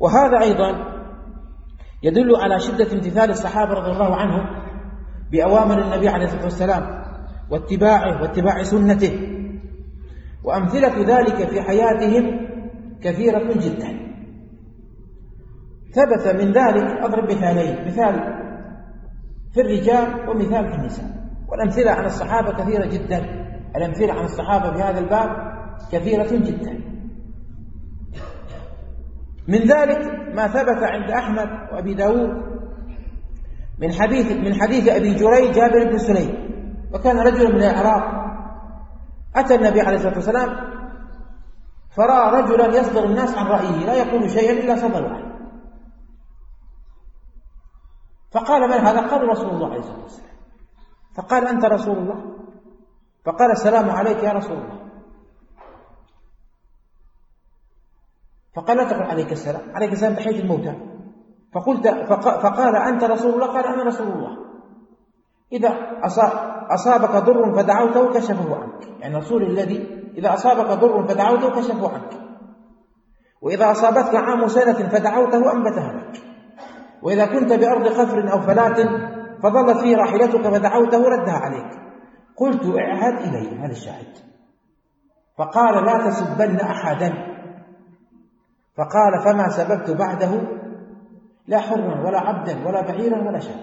وهذا أيضا يدل على شدة امتثال الصحابة رضي الله عنهم بأوامر النبي عليه الصلاة والسلام واتباعه واتباع سنته. وأمثلة ذلك في حياتهم كثيرة جدا. ثبت من ذلك أضرب مثالين مثال في الرجال ومثال في النساء. والأمثلة عن الصحابة كثيرة جدا. الأمثلة عن الصحابة في هذا الباب كثيرة جدا. من ذلك ما ثبت عند أحمد وأبي داود من حديث من حديث أبي جريج جابر بن سليم وكان رجل من العراق أتى النبي عليه الصلاة والسلام فرأى رجلا يصدر الناس عن رأيه لا يقول شيئا إلا صدر عنه فقال من هذا؟ قال رسول الله عليه الصلاة والسلام. فقال أنت رسول الله؟ فقال السلام عليك يا رسول الله. فقال لا تقل عليك السلام عليك السلام تحية الموتى فقلت فقال أنت رسول الله؟ قال أنا رسول الله. إذا أصابك ضر فدعوته كشفه عنك. يعني الرسول الذي إذا أصابك ضر فدعوته كشفه عنك. وإذا أصابتك عام سنة فدعوته أنبتها لك. وإذا كنت بأرض خفر أو فلاة فظلت فيه راحلتك فدعوته ردها عليك. قلت اعهد إلي هذا الشاهد. فقال لا تسبن أحدا. فقال فما سببت بعده لا حرا ولا عبدا ولا بعيرا ولا شاة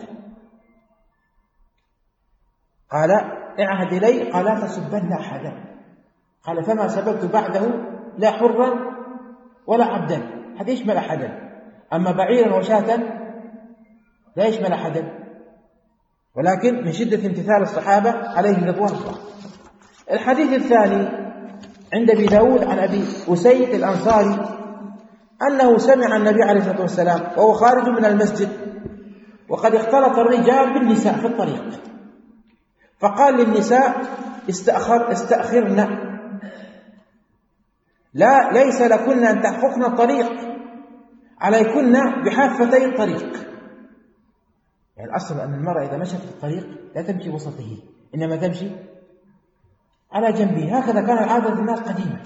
قال اعهد إلي قال لا تسبن أحدا. قال فما سببت بعده لا حرا ولا عبدا هذا يشمل أحدا. أما بعيرا وشاة لا يشمل أحدا. ولكن من شدة امتثال الصحابة عليهم رضوان الله. الحديث الثاني عند أبي داود عن أبي أسيد الأنصاري أنه سمع النبي عليه الصلاة والسلام وهو خارج من المسجد وقد اختلط الرجال بالنساء في الطريق. فقال للنساء استأخر استأخرن. لا ليس لكن أن تحققن الطريق. عليكن بحافتي الطريق. يعني الأصل أن المرأة إذا مشت في الطريق لا تمشي وسطه إنما تمشي على جنبه. هكذا كان عادة الناس قديما.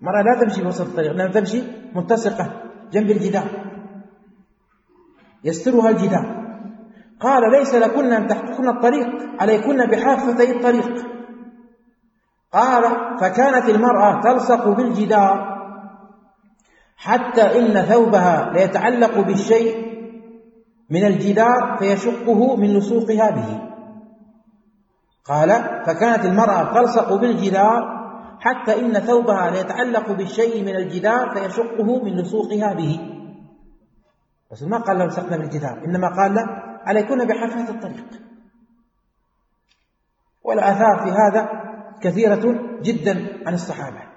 المرأة لا تمشي وسط الطريق إنما تمشي ملتصقة جنب الجدار. يسترها الجدار. قال ليس لكن أن تحققن الطريق عليكن بحافتي الطريق. قال فكانت المرأة تلصق بالجدار حتى إن ثوبها ليتعلق بالشيء من الجدار فيشقه من لصوقها به. قال فكانت المرأة تلصق بالجدار حتى إن ثوبها ليتعلق بالشيء من الجدار فيشقه من لصوقها به. ما قال لصقنا بالجدار إنما قال له عليكن بحافات الطريق. والآثار في هذا كثيرة جدا عن الصحابة.